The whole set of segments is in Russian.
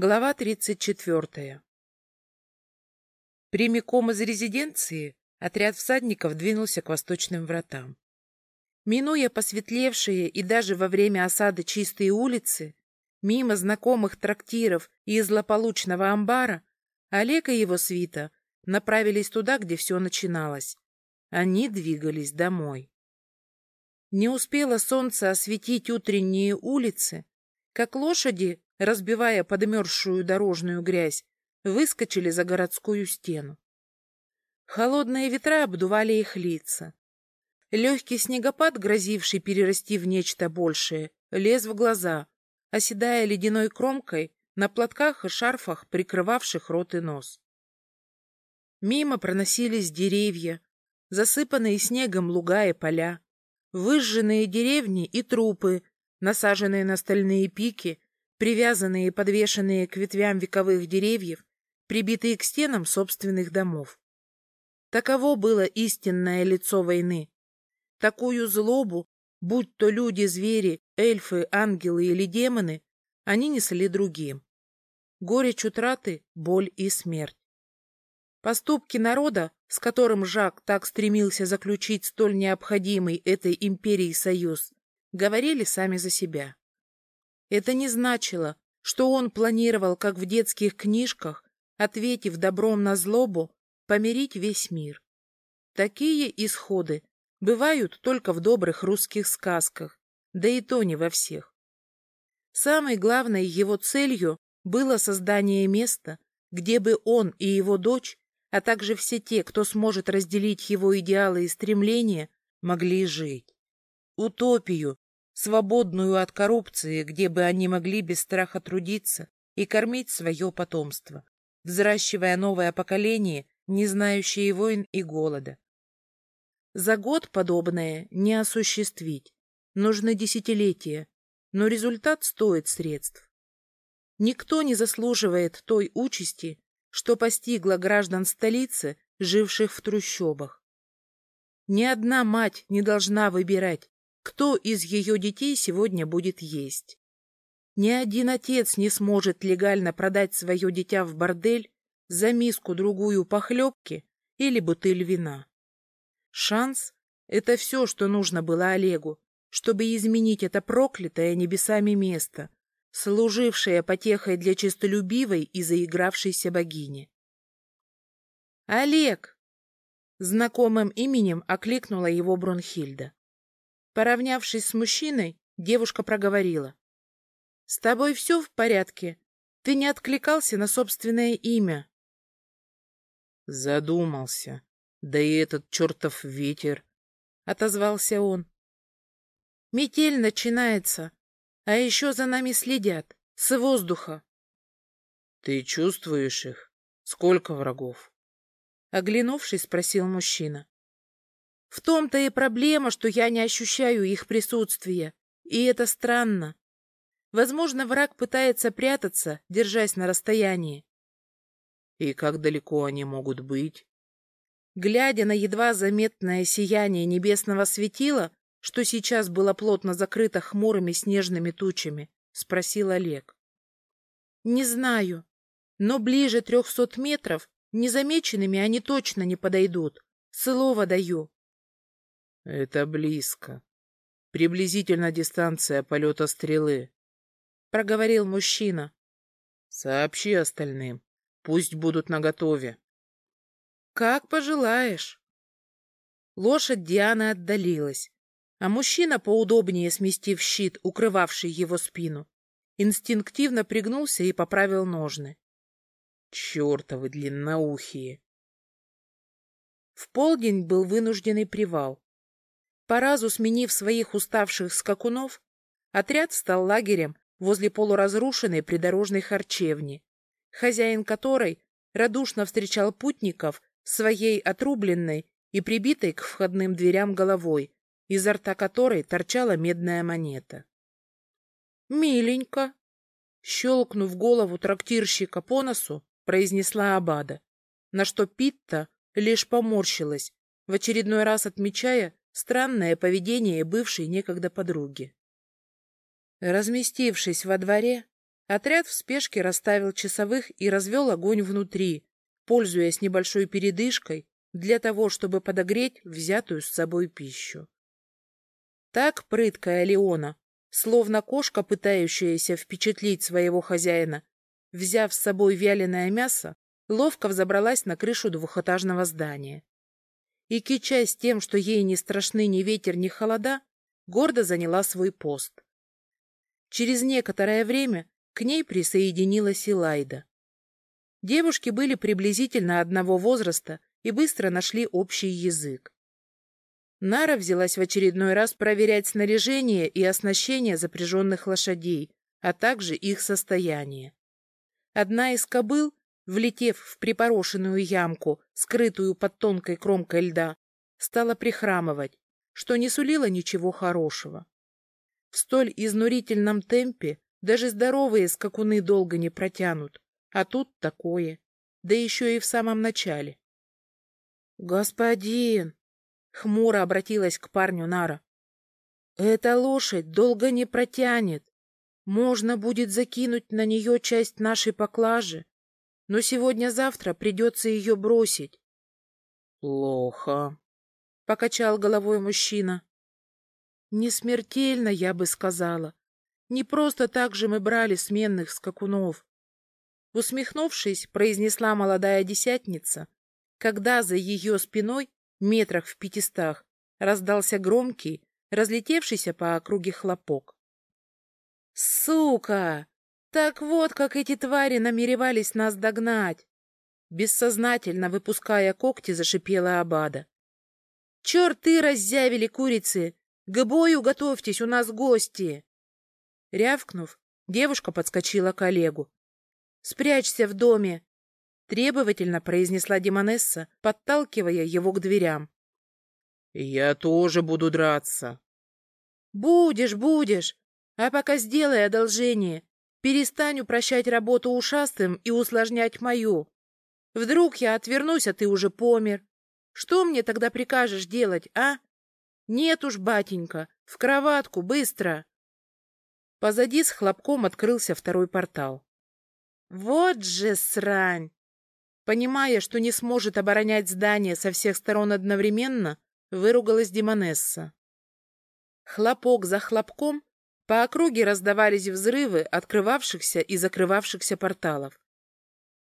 Глава 34. Прямиком из резиденции отряд всадников двинулся к восточным вратам. Минуя посветлевшие и даже во время осады чистые улицы, мимо знакомых трактиров и злополучного амбара, Олег и его свита направились туда, где все начиналось. Они двигались домой. Не успело солнце осветить утренние улицы, как лошади разбивая подмерзшую дорожную грязь, выскочили за городскую стену. Холодные ветра обдували их лица. Легкий снегопад, грозивший перерасти в нечто большее, лез в глаза, оседая ледяной кромкой на платках и шарфах, прикрывавших рот и нос. Мимо проносились деревья, засыпанные снегом луга и поля, выжженные деревни и трупы, насаженные на стальные пики привязанные и подвешенные к ветвям вековых деревьев, прибитые к стенам собственных домов. Таково было истинное лицо войны. Такую злобу, будь то люди, звери, эльфы, ангелы или демоны, они несли другим. Горечь утраты, боль и смерть. Поступки народа, с которым Жак так стремился заключить столь необходимый этой империи союз, говорили сами за себя. Это не значило, что он планировал, как в детских книжках, ответив добром на злобу, помирить весь мир. Такие исходы бывают только в добрых русских сказках, да и то не во всех. Самой главной его целью было создание места, где бы он и его дочь, а также все те, кто сможет разделить его идеалы и стремления, могли жить. Утопию, свободную от коррупции, где бы они могли без страха трудиться и кормить свое потомство, взращивая новое поколение, не знающее войн и голода. За год подобное не осуществить. Нужны десятилетия, но результат стоит средств. Никто не заслуживает той участи, что постигла граждан столицы, живших в трущобах. Ни одна мать не должна выбирать, кто из ее детей сегодня будет есть. Ни один отец не сможет легально продать свое дитя в бордель за миску-другую похлебки или бутыль вина. Шанс — это все, что нужно было Олегу, чтобы изменить это проклятое небесами место, служившее потехой для честолюбивой и заигравшейся богини. «Олег!» Знакомым именем окликнула его Бронхильда. Поравнявшись с мужчиной, девушка проговорила. — С тобой все в порядке? Ты не откликался на собственное имя? Задумался. Да и этот чертов ветер, — отозвался он. Метель начинается, а еще за нами следят, с воздуха. Ты чувствуешь их? Сколько врагов? Оглянувшись, спросил мужчина. В том-то и проблема, что я не ощущаю их присутствия, и это странно. Возможно, враг пытается прятаться, держась на расстоянии. И как далеко они могут быть? Глядя на едва заметное сияние небесного светила, что сейчас было плотно закрыто хмурыми снежными тучами, спросил Олег. Не знаю, но ближе трехсот метров незамеченными они точно не подойдут. Слово даю. Это близко. Приблизительно дистанция полета стрелы. Проговорил мужчина. Сообщи остальным. Пусть будут наготове. Как пожелаешь. Лошадь Дианы отдалилась, а мужчина, поудобнее сместив щит, укрывавший его спину, инстинктивно пригнулся и поправил ножны. Чертовы длинноухие! В полдень был вынужденный привал. По разу сменив своих уставших скакунов, отряд стал лагерем возле полуразрушенной придорожной харчевни, хозяин которой радушно встречал путников своей отрубленной и прибитой к входным дверям головой, изо рта которой торчала медная монета. «Миленько!» Щелкнув голову трактирщика по носу, произнесла Абада, на что Питта лишь поморщилась, в очередной раз отмечая, Странное поведение бывшей некогда подруги. Разместившись во дворе, Отряд в спешке расставил часовых и развел огонь внутри, пользуясь небольшой передышкой для того, чтобы подогреть взятую с собой пищу. Так прыткая Леона, словно кошка, пытающаяся впечатлить своего хозяина, взяв с собой вяленое мясо, ловко взобралась на крышу двухэтажного здания. И, кичась тем, что ей не страшны ни ветер, ни холода, гордо заняла свой пост. Через некоторое время к ней присоединилась Илайда. Девушки были приблизительно одного возраста и быстро нашли общий язык. Нара взялась в очередной раз проверять снаряжение и оснащение запряженных лошадей, а также их состояние. Одна из кобыл, влетев в припорошенную ямку, скрытую под тонкой кромкой льда, стала прихрамывать, что не сулило ничего хорошего. В столь изнурительном темпе даже здоровые скакуны долго не протянут, а тут такое, да еще и в самом начале. — Господин! — хмуро обратилась к парню Нара. — Эта лошадь долго не протянет. Можно будет закинуть на нее часть нашей поклажи, но сегодня-завтра придется ее бросить. — Плохо, — покачал головой мужчина. — Не смертельно, я бы сказала. Не просто так же мы брали сменных скакунов. Усмехнувшись, произнесла молодая десятница, когда за ее спиной, метрах в пятистах, раздался громкий, разлетевшийся по округе хлопок. «Сука! Так вот, как эти твари намеревались нас догнать!» Бессознательно выпуская когти, зашипела Абада. «Черты раззявили курицы! К бою готовьтесь, у нас гости!» Рявкнув, девушка подскочила к Олегу. «Спрячься в доме!» Требовательно произнесла Демонесса, подталкивая его к дверям. «Я тоже буду драться!» «Будешь, будешь! А пока сделай одолжение. Перестань упрощать работу ушастым и усложнять мою. Вдруг я отвернусь, а ты уже помер. Что мне тогда прикажешь делать, а? Нет уж, батенька, в кроватку, быстро!» Позади с хлопком открылся второй портал. «Вот же срань!» Понимая, что не сможет оборонять здание со всех сторон одновременно, выругалась Демонесса. Хлопок за хлопком по округе раздавались взрывы открывавшихся и закрывавшихся порталов.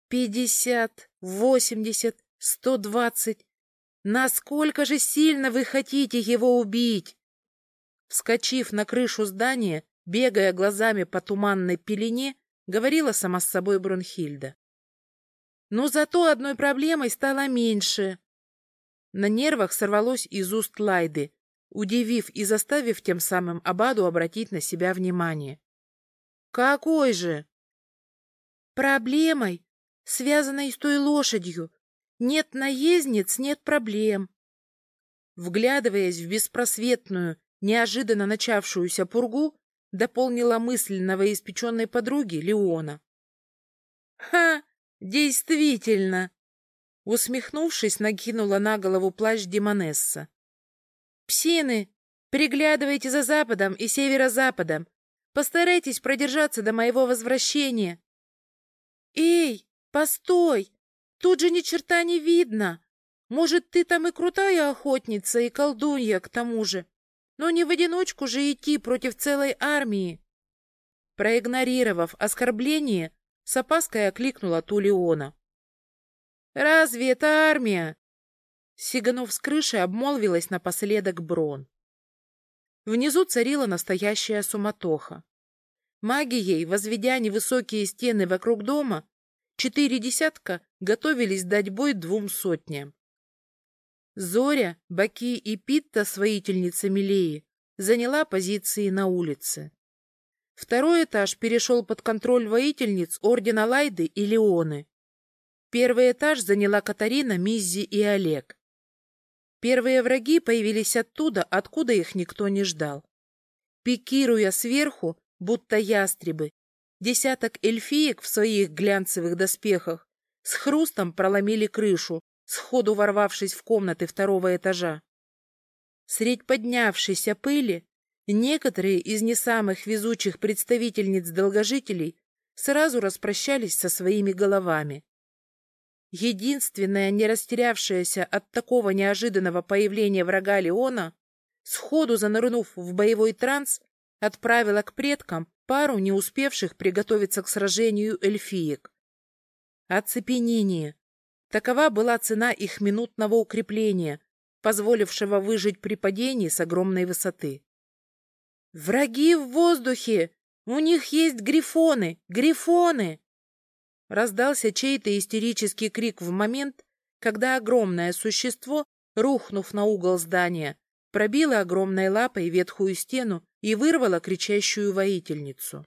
«Пятьдесят, восемьдесят, сто двадцать. Насколько же сильно вы хотите его убить?» Вскочив на крышу здания, бегая глазами по туманной пелене, говорила сама с собой Брунхильда. Но зато одной проблемой стало меньше. На нервах сорвалось из уст Лайды, удивив и заставив тем самым Абаду обратить на себя внимание. «Какой же?» «Проблемой, связанной с той лошадью. Нет наездниц, нет проблем». Вглядываясь в беспросветную, неожиданно начавшуюся пургу, дополнила мысль новоиспеченной подруги Леона. «Ха! Действительно!» Усмехнувшись, накинула на голову плащ Демонесса. «Псины, приглядывайте за западом и северо-западом. Постарайтесь продержаться до моего возвращения». «Эй, постой! Тут же ни черта не видно. Может, ты там и крутая охотница, и колдунья к тому же. Но не в одиночку же идти против целой армии». Проигнорировав оскорбление, с опаской окликнула Тулеона. «Разве это армия? Сиганув с крыши, обмолвилась напоследок Брон. Внизу царила настоящая суматоха. Магией, возведя невысокие стены вокруг дома, четыре десятка готовились дать бой двум сотням. Зоря, Баки и Питта с воительницами Леи заняла позиции на улице. Второй этаж перешел под контроль воительниц Ордена Лайды и Леоны. Первый этаж заняла Катарина, Миззи и Олег. Первые враги появились оттуда, откуда их никто не ждал. Пикируя сверху, будто ястребы, десяток эльфиек в своих глянцевых доспехах с хрустом проломили крышу, сходу ворвавшись в комнаты второго этажа. Средь поднявшейся пыли некоторые из не самых везучих представительниц долгожителей сразу распрощались со своими головами. Единственная, не растерявшаяся от такого неожиданного появления врага Леона, сходу занырнув в боевой транс, отправила к предкам пару не успевших приготовиться к сражению эльфиек. Оцепенение. Такова была цена их минутного укрепления, позволившего выжить при падении с огромной высоты. «Враги в воздухе! У них есть грифоны! Грифоны!» Раздался чей-то истерический крик в момент, когда огромное существо, рухнув на угол здания, пробило огромной лапой ветхую стену и вырвало кричащую воительницу.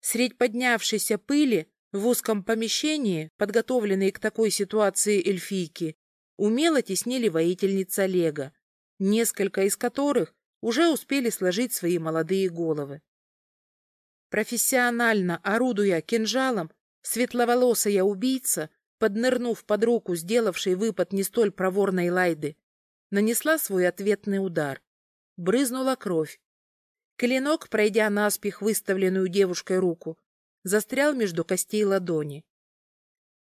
Средь поднявшейся пыли в узком помещении, подготовленной к такой ситуации эльфийки, умело теснили воительниц Олега, несколько из которых уже успели сложить свои молодые головы. Профессионально орудуя кинжалом, Светловолосая убийца, поднырнув под руку сделавшей выпад не столь проворной Лайды, нанесла свой ответный удар. Брызнула кровь. Клинок, пройдя наспех выставленную девушкой руку, застрял между костей ладони.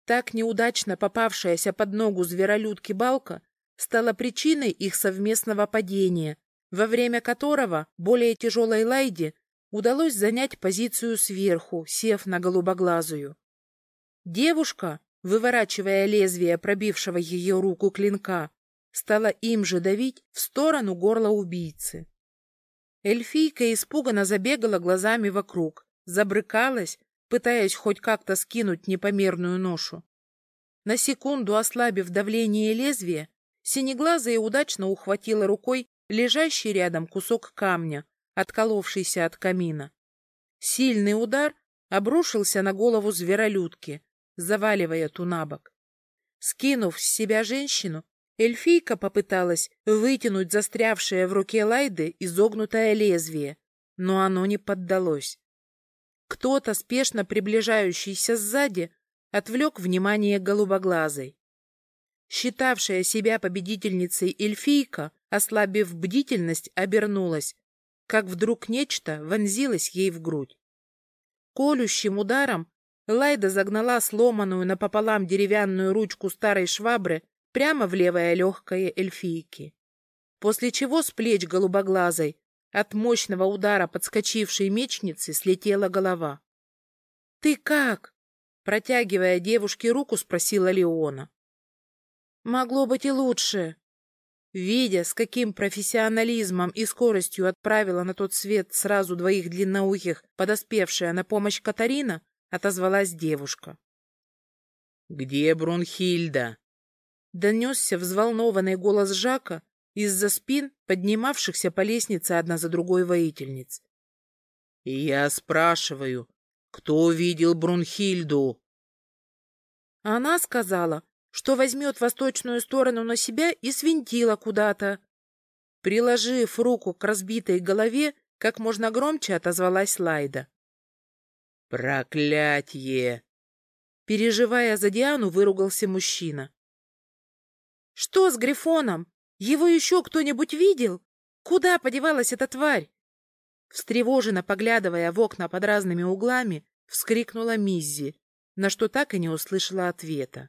Так неудачно попавшаяся под ногу зверолюдки балка стала причиной их совместного падения, во время которого более тяжелой Лайде удалось занять позицию сверху, сев на голубоглазую. Девушка, выворачивая лезвие пробившего ее руку клинка, стала им же давить в сторону горла убийцы. Эльфийка испуганно забегала глазами вокруг, забрыкалась, пытаясь хоть как-то скинуть непомерную ношу. На секунду ослабив давление лезвия, синеглазая удачно ухватила рукой лежащий рядом кусок камня, отколовшийся от камина. Сильный удар обрушился на голову зверолюдки, заваливая ту на бок. Скинув с себя женщину, эльфийка попыталась вытянуть застрявшее в руке Лайды изогнутое лезвие, но оно не поддалось. Кто-то, спешно приближающийся сзади, отвлек внимание голубоглазой. Считавшая себя победительницей эльфийка, ослабив бдительность, обернулась, как вдруг нечто вонзилось ей в грудь. Колющим ударом Лайда загнала сломанную напополам деревянную ручку старой швабры прямо в левое легкое эльфийки. После чего с плеч голубоглазой от мощного удара подскочившей мечницы слетела голова. — Ты как? — протягивая девушке руку, спросила Леона. — Могло быть и лучше. Видя, с каким профессионализмом и скоростью отправила на тот свет сразу двоих длинноухих подоспевшая на помощь Катарина, — отозвалась девушка. «Где Брунхильда?» Донесся взволнованный голос Жака из-за спин поднимавшихся по лестнице одна за другой воительниц. «Я спрашиваю, кто видел Брунхильду?» Она сказала, что возьмет восточную сторону на себя и свинтила куда-то. Приложив руку к разбитой голове, как можно громче отозвалась Лайда. Проклятье! Переживая за Диану, выругался мужчина. Что с Грифоном? Его еще кто-нибудь видел? Куда подевалась эта тварь? Встревоженно поглядывая в окна под разными углами, вскрикнула Миззи, на что так и не услышала ответа.